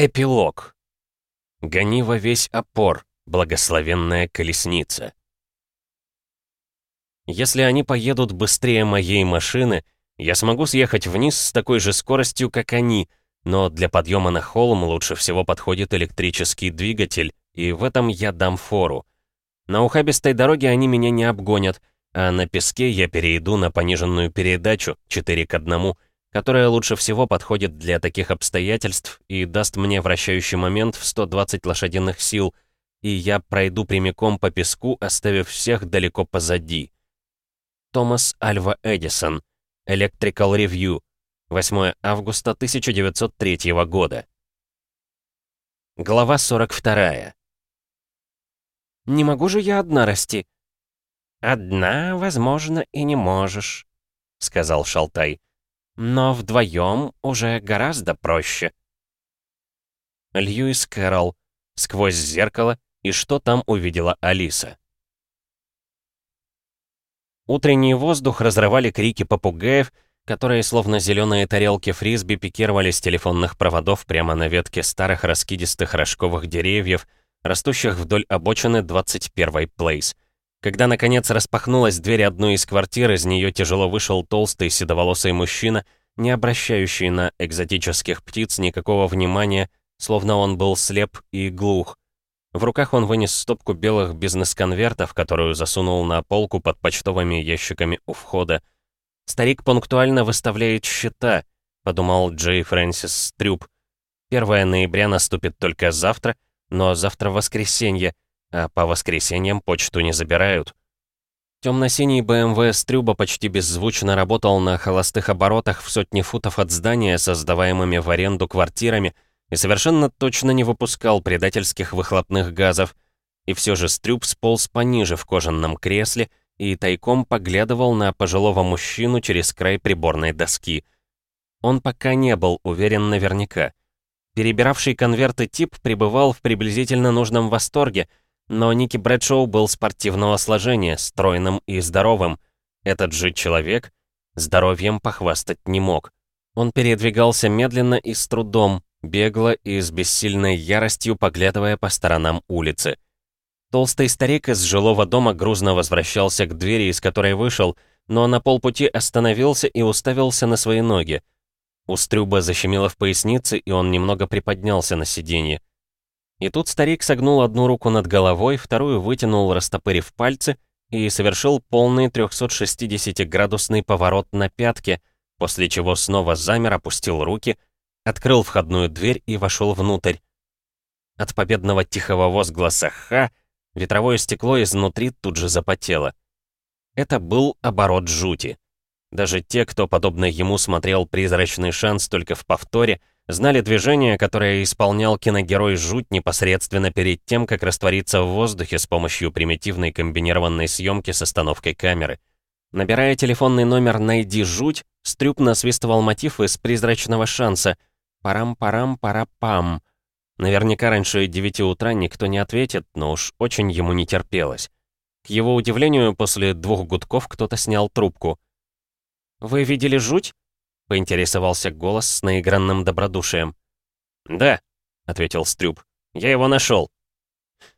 Эпилог. Гони во весь опор, благословенная колесница. Если они поедут быстрее моей машины, я смогу съехать вниз с такой же скоростью, как они, но для подъема на холм лучше всего подходит электрический двигатель, и в этом я дам фору. На ухабистой дороге они меня не обгонят, а на песке я перейду на пониженную передачу 4 к 1, которая лучше всего подходит для таких обстоятельств и даст мне вращающий момент в 120 лошадиных сил, и я пройду прямиком по песку, оставив всех далеко позади. Томас Альва Эдисон. Electrical Review. 8 августа 1903 года. Глава 42. «Не могу же я одна расти?» «Одна, возможно, и не можешь», — сказал Шалтай. Но вдвоем уже гораздо проще. Льюис Кэрролл. Сквозь зеркало. И что там увидела Алиса? Утренний воздух разрывали крики попугаев, которые, словно зеленые тарелки фрисби, пикировали с телефонных проводов прямо на ветке старых раскидистых рожковых деревьев, растущих вдоль обочины 21-й Плейс. Когда, наконец, распахнулась дверь одной из квартир, из нее тяжело вышел толстый седоволосый мужчина, не обращающий на экзотических птиц никакого внимания, словно он был слеп и глух. В руках он вынес стопку белых бизнес-конвертов, которую засунул на полку под почтовыми ящиками у входа. «Старик пунктуально выставляет счета», — подумал Джей Фрэнсис Стрюп. «1 ноября наступит только завтра, но завтра воскресенье, а по воскресеньям почту не забирают. Темно-синий БМВ Стрюба почти беззвучно работал на холостых оборотах в сотни футов от здания, создаваемыми в аренду квартирами, и совершенно точно не выпускал предательских выхлопных газов. И все же Стрюб сполз пониже в кожаном кресле и тайком поглядывал на пожилого мужчину через край приборной доски. Он пока не был уверен наверняка. Перебиравший конверты тип пребывал в приблизительно нужном восторге — но Ники Брэдшоу был спортивного сложения, стройным и здоровым. Этот же человек здоровьем похвастать не мог. Он передвигался медленно и с трудом, бегло и с бессильной яростью поглядывая по сторонам улицы. Толстый старик из жилого дома грузно возвращался к двери, из которой вышел, но на полпути остановился и уставился на свои ноги. У Стрюба защемило в пояснице, и он немного приподнялся на сиденье. И тут старик согнул одну руку над головой, вторую вытянул, растопырив пальцы, и совершил полный 360-градусный поворот на пятке, после чего снова замер, опустил руки, открыл входную дверь и вошел внутрь. От победного тихого возгласа «Ха!» ветровое стекло изнутри тут же запотело. Это был оборот жути. Даже те, кто, подобно ему, смотрел «Призрачный шанс» только в повторе, знали движение, которое исполнял киногерой Жуть непосредственно перед тем, как раствориться в воздухе с помощью примитивной комбинированной съемки с остановкой камеры. Набирая телефонный номер «Найди Жуть», Стрюп насвистывал мотив из «Призрачного шанса» «Парам-парам-пара-пам». Наверняка раньше 9 утра никто не ответит, но уж очень ему не терпелось. К его удивлению, после двух гудков кто-то снял трубку. «Вы видели жуть?» — поинтересовался голос с наигранным добродушием. «Да», — ответил Стрюб, — «я его нашел».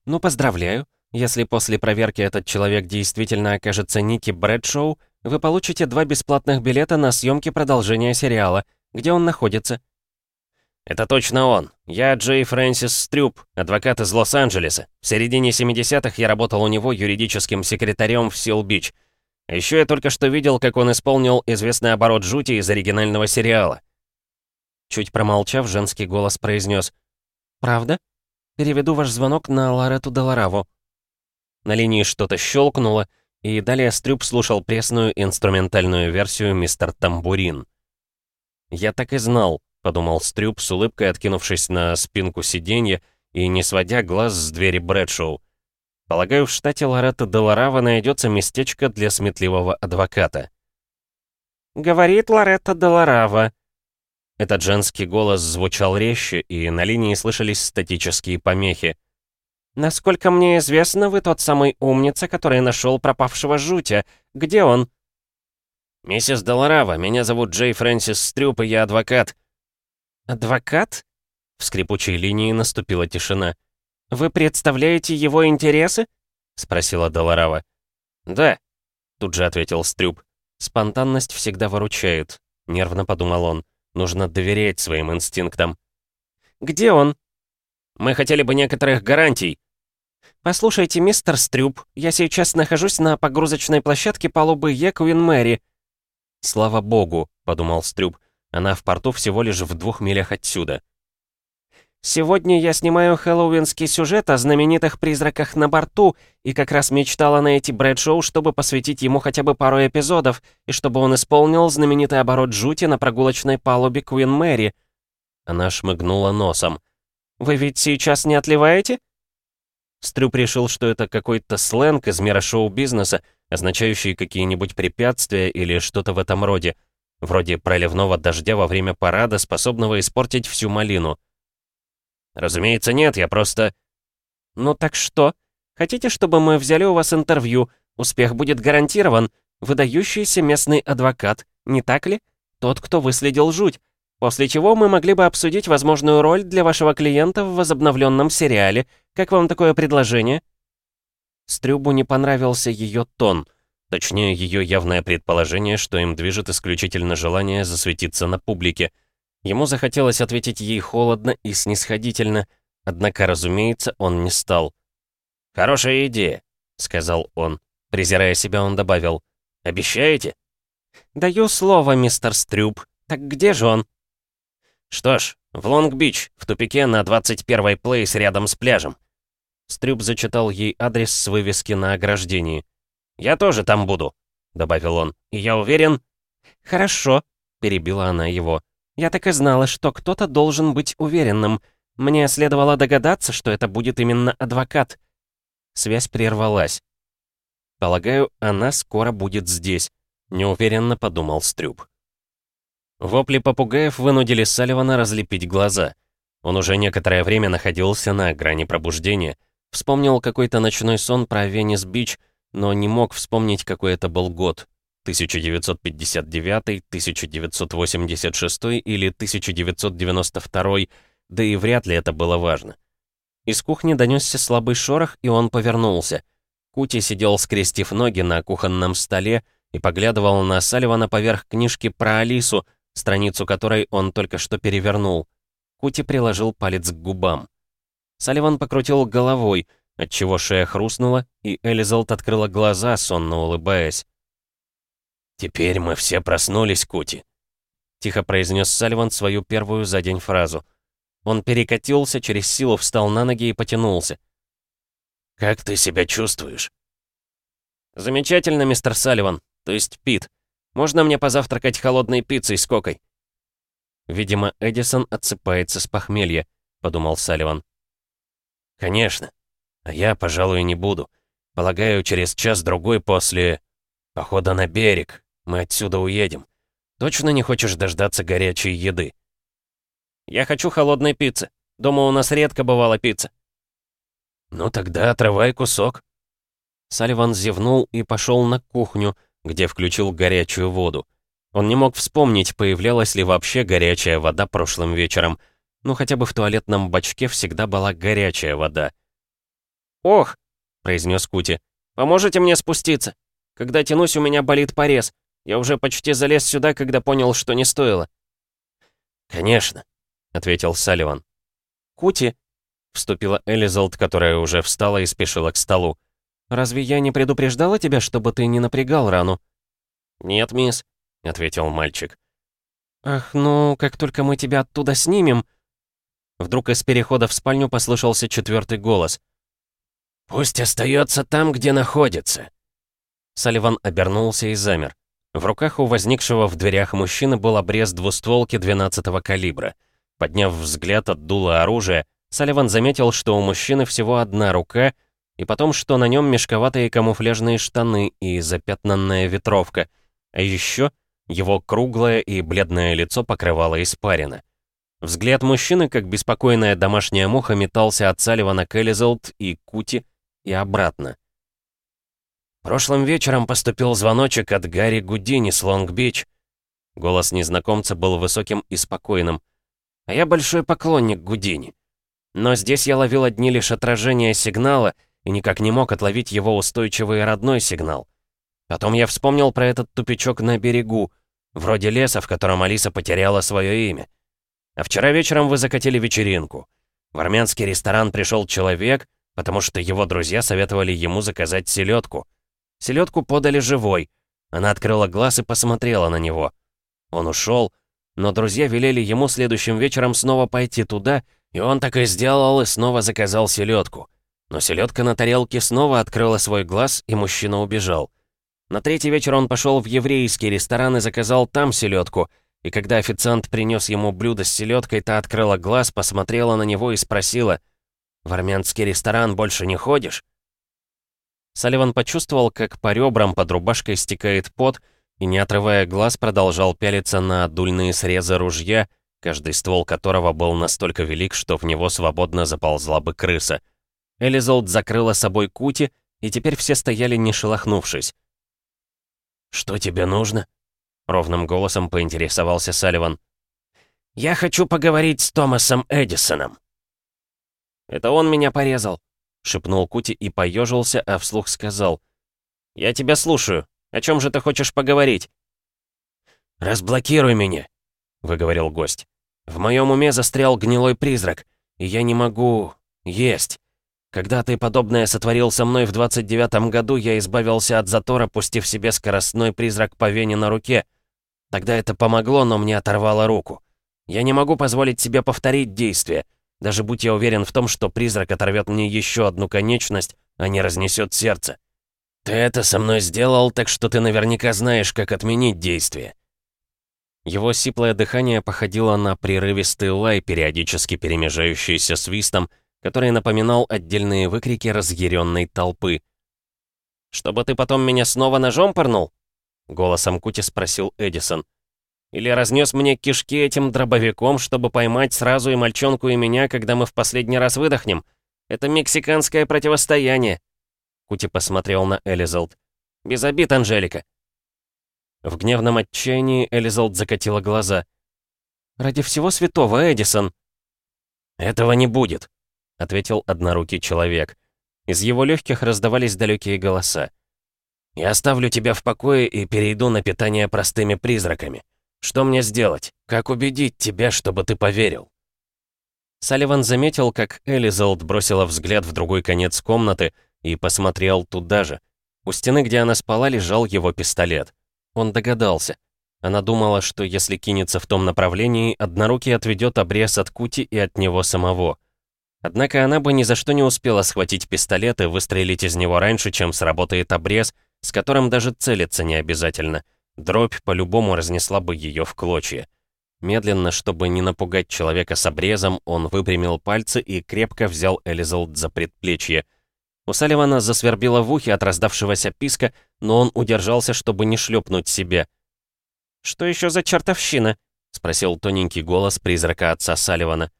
«Ну, поздравляю. Если после проверки этот человек действительно окажется Ники Брэдшоу, вы получите два бесплатных билета на съемки продолжения сериала. Где он находится?» «Это точно он. Я Джей Фрэнсис Стрюб, адвокат из Лос-Анджелеса. В середине 70-х я работал у него юридическим секретарем в Сил-Бич. Еще я только что видел, как он исполнил известный оборот жути из оригинального сериала. Чуть промолчав, женский голос произнес «Правда? Переведу ваш звонок на Лорету Делараву». На линии что-то щелкнуло, и далее Стрюп слушал пресную инструментальную версию «Мистер Тамбурин». «Я так и знал», — подумал Стрюп с улыбкой, откинувшись на спинку сиденья и не сводя глаз с двери Брэдшоу. Полагаю, в штате Лоретто де Ларава найдется местечко для сметливого адвоката. «Говорит Лоретто де Ларава». Этот женский голос звучал резче, и на линии слышались статические помехи. «Насколько мне известно, вы тот самый умница, который нашел пропавшего жутя. Где он?» «Миссис Долорава, меня зовут Джей Фрэнсис Стрюп, и я адвокат». «Адвокат?» В скрипучей линии наступила тишина. «Вы представляете его интересы?» — спросила Долорава. «Да», — тут же ответил Стрюб. «Спонтанность всегда выручает», — нервно подумал он. «Нужно доверять своим инстинктам». «Где он?» «Мы хотели бы некоторых гарантий». «Послушайте, мистер Стрюб, я сейчас нахожусь на погрузочной площадке палубы Екуин Мэри». «Слава богу», — подумал Стрюб. «Она в порту всего лишь в двух милях отсюда». Сегодня я снимаю хэллоуинский сюжет о знаменитых призраках на борту и как раз мечтала найти Брэдшоу, чтобы посвятить ему хотя бы пару эпизодов, и чтобы он исполнил знаменитый оборот жути на прогулочной палубе Куин Мэри. Она шмыгнула носом. «Вы ведь сейчас не отливаете?» Стрюп решил, что это какой-то сленг из мира шоу-бизнеса, означающий какие-нибудь препятствия или что-то в этом роде, вроде проливного дождя во время парада, способного испортить всю малину. «Разумеется, нет, я просто...» «Ну так что? Хотите, чтобы мы взяли у вас интервью? Успех будет гарантирован. Выдающийся местный адвокат, не так ли? Тот, кто выследил жуть. После чего мы могли бы обсудить возможную роль для вашего клиента в возобновленном сериале. Как вам такое предложение?» Стрюбу не понравился ее тон, точнее, ее явное предположение, что им движет исключительно желание засветиться на публике — Ему захотелось ответить ей холодно и снисходительно, однако, разумеется, он не стал. «Хорошая идея», — сказал он. Презирая себя, он добавил. «Обещаете?» «Даю слово, мистер Стрюб. Так где же он?» «Что ж, в Лонг-Бич, в тупике на 21-й плейс рядом с пляжем». Стрюб зачитал ей адрес с вывески на ограждении. «Я тоже там буду», — добавил он. «И я уверен...» «Хорошо», — перебила она его. Я так и знала, что кто-то должен быть уверенным. Мне следовало догадаться, что это будет именно адвокат. Связь прервалась. «Полагаю, она скоро будет здесь», — неуверенно подумал Стрюб. Вопли попугаев вынудили Салливана разлепить глаза. Он уже некоторое время находился на грани пробуждения. Вспомнил какой-то ночной сон про Венес-Бич, но не мог вспомнить, какой это был год. 1959, 1986 или 1992, да и вряд ли это было важно. Из кухни донесся слабый шорох, и он повернулся. Кути сидел, скрестив ноги на кухонном столе и поглядывал на Салливана поверх книжки про Алису, страницу которой он только что перевернул. Кути приложил палец к губам. Салливан покрутил головой, отчего шея хрустнула, и Элизалт открыла глаза, сонно улыбаясь. «Теперь мы все проснулись, Кути», — тихо произнес Сальван свою первую за день фразу. Он перекатился, через силу встал на ноги и потянулся. «Как ты себя чувствуешь?» «Замечательно, мистер Салливан, то есть Пит. Можно мне позавтракать холодной пиццей с кокой?» «Видимо, Эдисон отсыпается с похмелья», — подумал Салливан. «Конечно. А я, пожалуй, не буду. Полагаю, через час-другой после... похода на берег, мы отсюда уедем. Точно не хочешь дождаться горячей еды?» «Я хочу холодной пиццы. Дома у нас редко бывала пицца». «Ну тогда отрывай кусок». Салливан зевнул и пошел на кухню, где включил горячую воду. Он не мог вспомнить, появлялась ли вообще горячая вода прошлым вечером. Ну, хотя бы в туалетном бачке всегда была горячая вода. «Ох!» — произнес Кути. «Поможете мне спуститься? Когда тянусь, у меня болит порез. Я уже почти залез сюда, когда понял, что не стоило». «Конечно», — ответил Салливан. «Кути», — вступила Элизалд, которая уже встала и спешила к столу. «Разве я не предупреждала тебя, чтобы ты не напрягал рану?» «Нет, мисс», — ответил мальчик. «Ах, ну, как только мы тебя оттуда снимем...» Вдруг из перехода в спальню послышался четвертый голос. «Пусть остается там, где находится». Салливан обернулся и замер. В руках у возникшего в дверях мужчины был обрез двустволки 12-го калибра. Подняв взгляд от дула оружия, Салливан заметил, что у мужчины всего одна рука, и потом, что на нем мешковатые камуфляжные штаны и запятнанная ветровка, а еще его круглое и бледное лицо покрывало испарина. Взгляд мужчины, как беспокойная домашняя муха, метался от Салливана к Элизалд и Кути и обратно. Прошлым вечером поступил звоночек от Гарри Гудини с Лонг-Бич. Голос незнакомца был высоким и спокойным. а я большой поклонник Гудини. Но здесь я ловил одни лишь отражения сигнала и никак не мог отловить его устойчивый родной сигнал. Потом я вспомнил про этот тупичок на берегу, вроде леса, в котором Алиса потеряла свое имя. А вчера вечером вы закатили вечеринку. В армянский ресторан пришел человек, потому что его друзья советовали ему заказать селедку. Селедку подали живой. Она открыла глаз и посмотрела на него. Он ушел, но друзья велели ему следующим вечером снова пойти туда, и он так и сделал и снова заказал селедку. Но селедка на тарелке снова открыла свой глаз, и мужчина убежал. На третий вечер он пошел в еврейский ресторан и заказал там селедку. И когда официант принес ему блюдо с селедкой, та открыла глаз, посмотрела на него и спросила, «В армянский ресторан больше не ходишь?» Салливан почувствовал, как по ребрам под рубашкой стекает пот, и, не отрывая глаз, продолжал пялиться на дульные срезы ружья, каждый ствол которого был настолько велик, что в него свободно заползла бы крыса. Элизолд закрыла собой кути, и теперь все стояли не шелохнувшись. «Что тебе нужно?» — ровным голосом поинтересовался Салливан. «Я хочу поговорить с Томасом Эдисоном». «Это он меня порезал», — шепнул Кути и поежился, а вслух сказал. «Я тебя слушаю. О чем же ты хочешь поговорить?» «Разблокируй меня», — выговорил гость. «В моем уме застрял гнилой призрак, и я не могу... есть. Когда ты подобное сотворил со мной в 29-м году, я избавился от затора, пустив себе скоростной призрак по вене на руке. Тогда это помогло, но мне оторвало руку. Я не могу позволить себе повторить действие, даже будь я уверен в том, что призрак оторвет мне еще одну конечность, а не разнесет сердце. Ты это со мной сделал, так что ты наверняка знаешь, как отменить действие. Его сиплое дыхание походило на прерывистый лай, периодически перемежающийся свистом, который напоминал отдельные выкрики разъяренной толпы. «Чтобы ты потом меня снова ножом пырнул?» — голосом Кути спросил Эдисон. «Или разнес мне кишки этим дробовиком, чтобы поймать сразу и мальчонку, и меня, когда мы в последний раз выдохнем? Это мексиканское противостояние!» Кути посмотрел на Элизалд. «Без обид, Анжелика!» В гневном отчаянии Элизалд закатила глаза. «Ради всего святого, Эдисон!» «Этого не будет!» ответил однорукий человек. Из его легких раздавались далекие голоса. «Я оставлю тебя в покое и перейду на питание простыми призраками. Что мне сделать? Как убедить тебя, чтобы ты поверил?» Салливан заметил, как Элизалд бросила взгляд в другой конец комнаты и посмотрел туда же. У стены, где она спала, лежал его пистолет. Он догадался. Она думала, что если кинется в том направлении, однорукий отведет обрез от Кути и от него самого. Однако она бы ни за что не успела схватить пистолет и выстрелить из него раньше, чем сработает обрез, с которым даже целиться не обязательно. Дробь по-любому разнесла бы ее в клочья. Медленно, чтобы не напугать человека с обрезом, он выпрямил пальцы и крепко взял Элизалд за предплечье. У Салливана засвербило в ухе от раздавшегося писка, но он удержался, чтобы не шлепнуть себе. «Что еще за чертовщина?» — спросил тоненький голос призрака отца Салливана.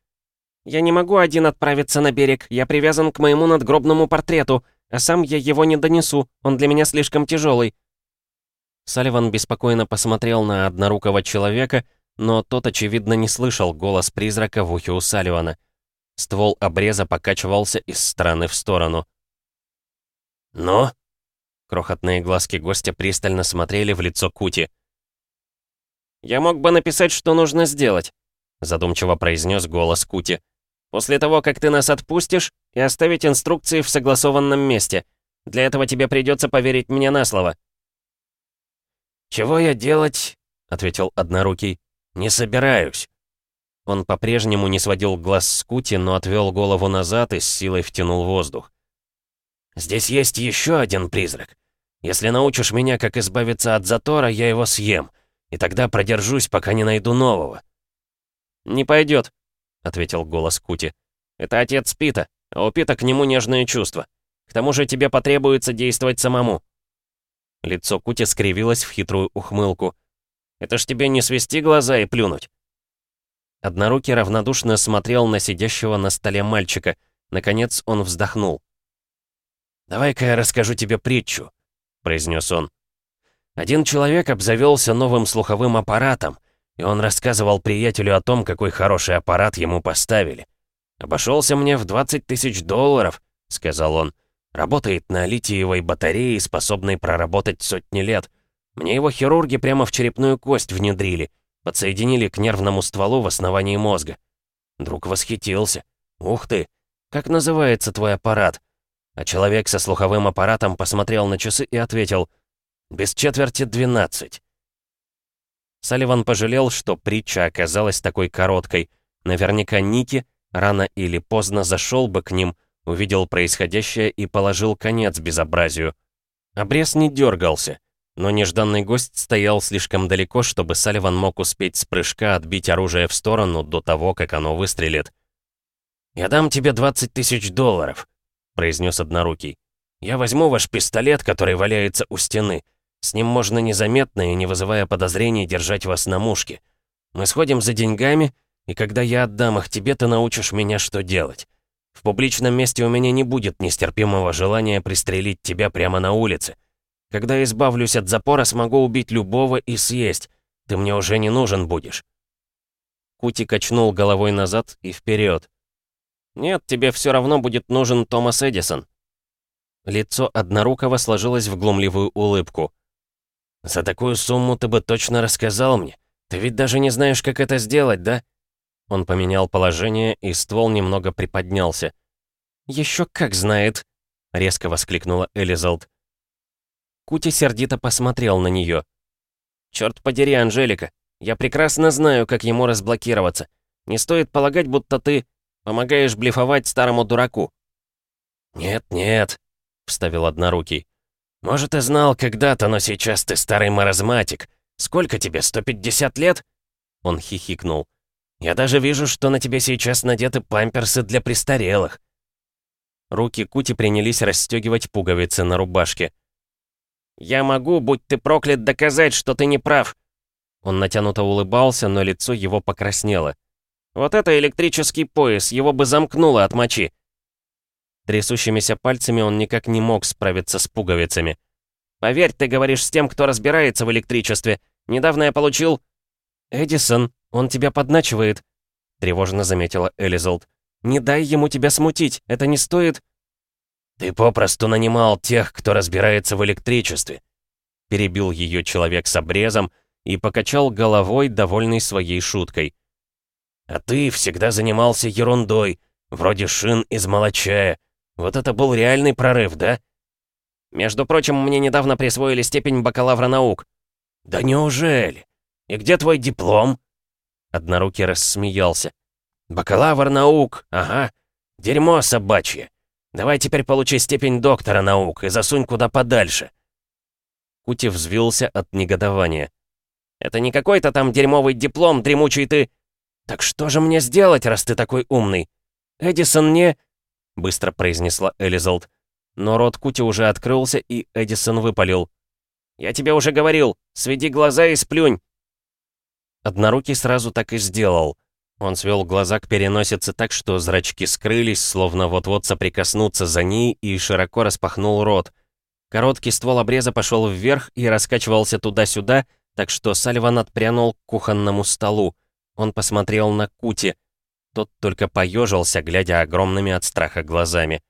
«Я не могу один отправиться на берег, я привязан к моему надгробному портрету, а сам я его не донесу, он для меня слишком тяжелый». Салливан беспокойно посмотрел на однорукого человека, но тот, очевидно, не слышал голос призрака в ухе у Салливана. Ствол обреза покачивался из стороны в сторону. «Но?» Крохотные глазки гостя пристально смотрели в лицо Кути. «Я мог бы написать, что нужно сделать», задумчиво произнес голос Кути. После того, как ты нас отпустишь, и оставить инструкции в согласованном месте. Для этого тебе придется поверить мне на слово». «Чего я делать?» — ответил Однорукий. «Не собираюсь». Он по-прежнему не сводил глаз с Кути, но отвел голову назад и с силой втянул воздух. «Здесь есть еще один призрак. Если научишь меня, как избавиться от затора, я его съем, и тогда продержусь, пока не найду нового». «Не пойдет», — ответил голос Кути. «Это отец Пита, а у Пита к нему нежные чувства. К тому же тебе потребуется действовать самому». Лицо Кути скривилось в хитрую ухмылку. «Это ж тебе не свести глаза и плюнуть». Однорукий равнодушно смотрел на сидящего на столе мальчика. Наконец он вздохнул. «Давай-ка я расскажу тебе притчу», — произнес он. «Один человек обзавелся новым слуховым аппаратом — и он рассказывал приятелю о том, какой хороший аппарат ему поставили. «Обошелся мне в 20 тысяч долларов», — сказал он. «Работает на литиевой батарее, способной проработать сотни лет. Мне его хирурги прямо в черепную кость внедрили, подсоединили к нервному стволу в основании мозга». Друг восхитился. «Ух ты! Как называется твой аппарат?» А человек со слуховым аппаратом посмотрел на часы и ответил «Без четверти двенадцать». Салливан пожалел, что притча оказалась такой короткой. Наверняка Ники рано или поздно зашел бы к ним, увидел происходящее и положил конец безобразию. Обрез не дергался, но нежданный гость стоял слишком далеко, чтобы Салливан мог успеть с прыжка отбить оружие в сторону до того, как оно выстрелит. «Я дам тебе 20 тысяч долларов», — произнес Однорукий. «Я возьму ваш пистолет, который валяется у стены. С ним можно незаметно и не вызывая подозрений держать вас на мушке. Мы сходим за деньгами, и когда я отдам их тебе, ты научишь меня, что делать. В публичном месте у меня не будет нестерпимого желания пристрелить тебя прямо на улице. Когда избавлюсь от запора, смогу убить любого и съесть. Ты мне уже не нужен будешь». Кути качнул головой назад и вперед. «Нет, тебе все равно будет нужен Томас Эдисон». Лицо Однорукого сложилось в глумливую улыбку. «За такую сумму ты бы точно рассказал мне. Ты ведь даже не знаешь, как это сделать, да?» Он поменял положение, и ствол немного приподнялся. «Еще как знает!» — резко воскликнула Элизалд. Кути сердито посмотрел на нее. «Черт подери, Анжелика, я прекрасно знаю, как ему разблокироваться. Не стоит полагать, будто ты помогаешь блефовать старому дураку». «Нет-нет», — вставил однорукий. «Может, и знал когда-то, но сейчас ты старый маразматик. Сколько тебе, 150 лет?» Он хихикнул. «Я даже вижу, что на тебе сейчас надеты памперсы для престарелых». Руки Кути принялись расстегивать пуговицы на рубашке. «Я могу, будь ты проклят, доказать, что ты не прав!» Он натянуто улыбался, но лицо его покраснело. «Вот это электрический пояс, его бы замкнуло от мочи!» Трясущимися пальцами он никак не мог справиться с пуговицами. «Поверь, ты говоришь с тем, кто разбирается в электричестве. Недавно я получил...» «Эдисон, он тебя подначивает», — тревожно заметила Элизалд. «Не дай ему тебя смутить, это не стоит...» «Ты попросту нанимал тех, кто разбирается в электричестве», — перебил ее человек с обрезом и покачал головой, довольный своей шуткой. «А ты всегда занимался ерундой, вроде шин из молочая, вот это был реальный прорыв, да? Между прочим, мне недавно присвоили степень бакалавра наук. Да неужели? И где твой диплом? Однорукий рассмеялся. Бакалавр наук, ага. Дерьмо собачье. Давай теперь получи степень доктора наук и засунь куда подальше. Кути взвился от негодования. «Это не какой-то там дерьмовый диплом, дремучий ты...» «Так что же мне сделать, раз ты такой умный? Эдисон не...» быстро произнесла Элизалд. Но рот Кути уже открылся, и Эдисон выпалил. «Я тебе уже говорил, сведи глаза и сплюнь!» Однорукий сразу так и сделал. Он свел глаза к переносице так, что зрачки скрылись, словно вот-вот соприкоснуться за ней, и широко распахнул рот. Короткий ствол обреза пошел вверх и раскачивался туда-сюда, так что Сальван отпрянул к кухонному столу. Он посмотрел на Кути — тот только поежился, глядя огромными от страха глазами.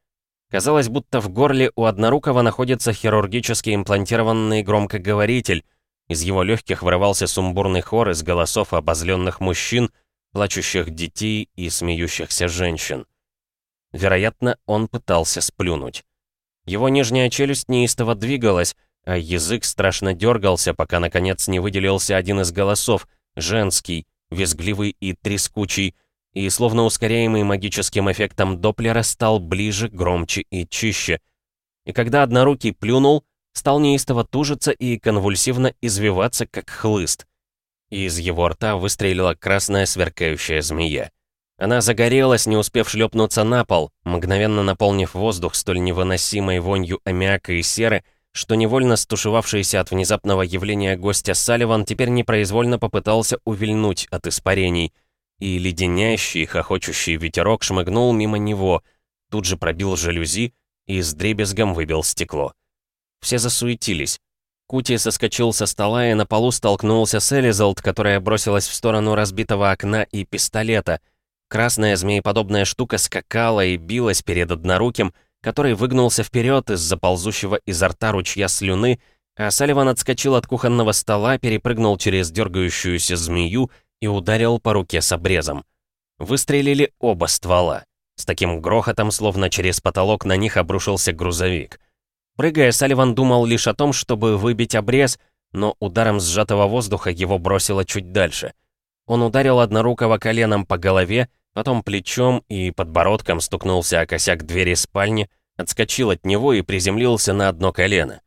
Казалось, будто в горле у Однорукого находится хирургически имплантированный громкоговоритель. Из его легких вырывался сумбурный хор из голосов обозленных мужчин, плачущих детей и смеющихся женщин. Вероятно, он пытался сплюнуть. Его нижняя челюсть неистово двигалась, а язык страшно дергался, пока наконец не выделился один из голосов, женский, визгливый и трескучий, и, словно ускоряемый магическим эффектом Доплера, стал ближе, громче и чище. И когда однорукий плюнул, стал неистово тужиться и конвульсивно извиваться, как хлыст. И из его рта выстрелила красная сверкающая змея. Она загорелась, не успев шлепнуться на пол, мгновенно наполнив воздух столь невыносимой вонью аммиака и серы, что невольно стушевавшийся от внезапного явления гостя Салливан теперь непроизвольно попытался увильнуть от испарений — и леденящий, хохочущий ветерок шмыгнул мимо него, тут же пробил жалюзи и с дребезгом выбил стекло. Все засуетились. Кути соскочил со стола и на полу столкнулся с Элизалд, которая бросилась в сторону разбитого окна и пистолета. Красная змееподобная штука скакала и билась перед одноруким, который выгнулся вперед из-за ползущего изо рта ручья слюны, а Салливан отскочил от кухонного стола, перепрыгнул через дергающуюся змею и ударил по руке с обрезом. Выстрелили оба ствола. С таким грохотом, словно через потолок на них обрушился грузовик. Прыгая, Салливан думал лишь о том, чтобы выбить обрез, но ударом сжатого воздуха его бросило чуть дальше. Он ударил однорукого коленом по голове, потом плечом и подбородком стукнулся о косяк двери спальни, отскочил от него и приземлился на одно колено.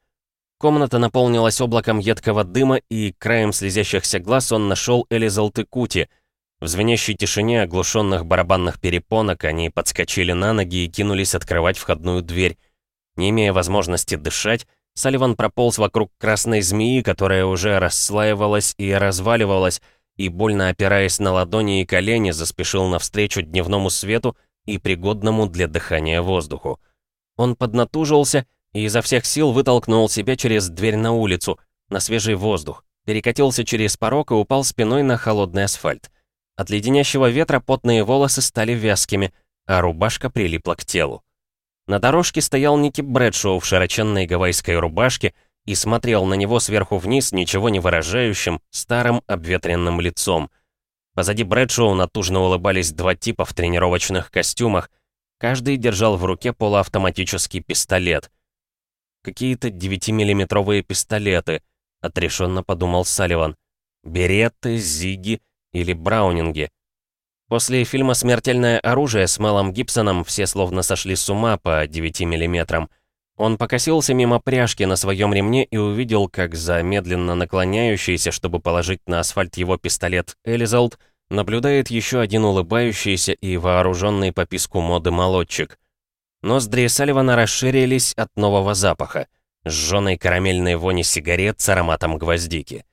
Комната наполнилась облаком едкого дыма, и краем слезящихся глаз он нашел Элизалты Кути — в звенящей тишине оглушенных барабанных перепонок они подскочили на ноги и кинулись открывать входную дверь. Не имея возможности дышать, Салливан прополз вокруг красной змеи, которая уже расслаивалась и разваливалась, и, больно опираясь на ладони и колени, заспешил навстречу дневному свету и пригодному для дыхания воздуху. Он поднатужился и изо всех сил вытолкнул себя через дверь на улицу, на свежий воздух, перекатился через порог и упал спиной на холодный асфальт. От леденящего ветра потные волосы стали вязкими, а рубашка прилипла к телу. На дорожке стоял Ники Брэдшоу в широченной гавайской рубашке и смотрел на него сверху вниз ничего не выражающим, старым обветренным лицом. Позади Брэдшоу натужно улыбались два типа в тренировочных костюмах. Каждый держал в руке полуавтоматический пистолет. Какие-то 9-миллиметровые пистолеты, отрешенно подумал Салливан. Беретты, зиги — или Браунинги. После фильма «Смертельное оружие» с Мелом Гибсоном все словно сошли с ума по 9 миллиметрам. Он покосился мимо пряжки на своем ремне и увидел, как за медленно наклоняющийся, чтобы положить на асфальт его пистолет Элизалд, наблюдает еще один улыбающийся и вооруженный по писку моды молодчик. Ноздри Салливана расширились от нового запаха, сжженной карамельной вони сигарет с ароматом гвоздики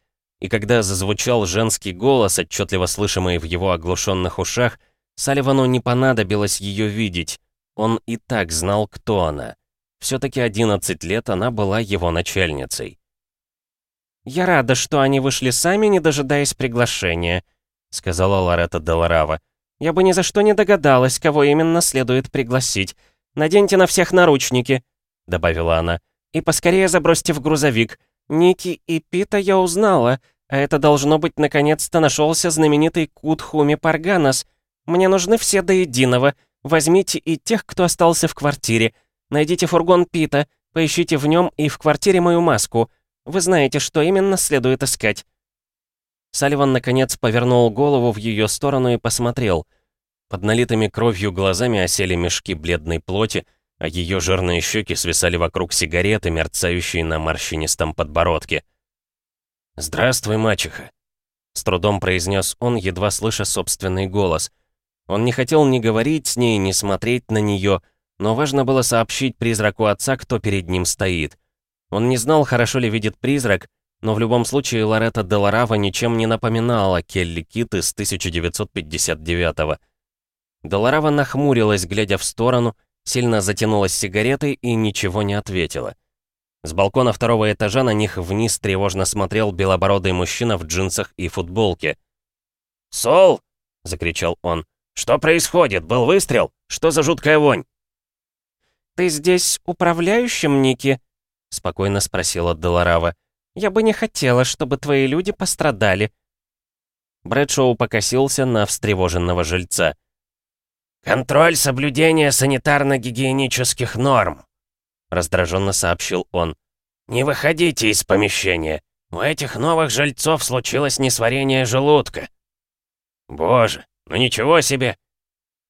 и когда зазвучал женский голос, отчетливо слышимый в его оглушенных ушах, Салливану не понадобилось ее видеть. Он и так знал, кто она. Все-таки 11 лет она была его начальницей. «Я рада, что они вышли сами, не дожидаясь приглашения», — сказала Лоретта Деларава. «Я бы ни за что не догадалась, кого именно следует пригласить. Наденьте на всех наручники», — добавила она, — «и поскорее забросьте в грузовик. Ники и Пита я узнала, а это должно быть наконец-то нашелся знаменитый Кутхуми Парганас. Мне нужны все до единого. Возьмите и тех, кто остался в квартире. Найдите фургон Пита, поищите в нем и в квартире мою маску. Вы знаете, что именно следует искать». Салливан, наконец, повернул голову в ее сторону и посмотрел. Под налитыми кровью глазами осели мешки бледной плоти, а ее жирные щеки свисали вокруг сигареты, мерцающей на морщинистом подбородке. «Здравствуй, мачеха», — с трудом произнес он, едва слыша собственный голос. Он не хотел ни говорить с ней, ни смотреть на нее, но важно было сообщить призраку отца, кто перед ним стоит. Он не знал, хорошо ли видит призрак, но в любом случае Лоретта Деларава ничем не напоминала Келли Кит из 1959-го. Деларава нахмурилась, глядя в сторону, сильно затянулась сигаретой и ничего не ответила. С балкона второго этажа на них вниз тревожно смотрел белобородый мужчина в джинсах и футболке. «Сол!» — закричал он. «Что происходит? Был выстрел? Что за жуткая вонь?» «Ты здесь управляющим, Ники?» — спокойно спросила Деларава. «Я бы не хотела, чтобы твои люди пострадали». Брэдшоу покосился на встревоженного жильца. «Контроль соблюдения санитарно-гигиенических норм», — раздраженно сообщил он. «Не выходите из помещения. У этих новых жильцов случилось несварение желудка». «Боже, ну ничего себе!»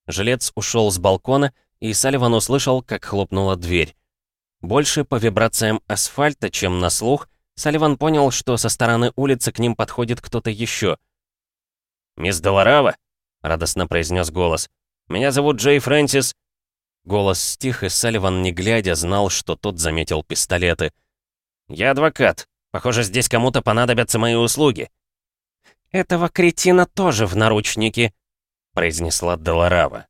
Жилец ушел с балкона, и Салливан услышал, как хлопнула дверь. Больше по вибрациям асфальта, чем на слух, Салливан понял, что со стороны улицы к ним подходит кто-то еще. «Мисс Долорава?» — радостно произнес голос. Меня зовут Джей Фрэнсис». Голос стих, и Салливан, не глядя, знал, что тот заметил пистолеты. «Я адвокат. Похоже, здесь кому-то понадобятся мои услуги». «Этого кретина тоже в наручники», — произнесла Деларава.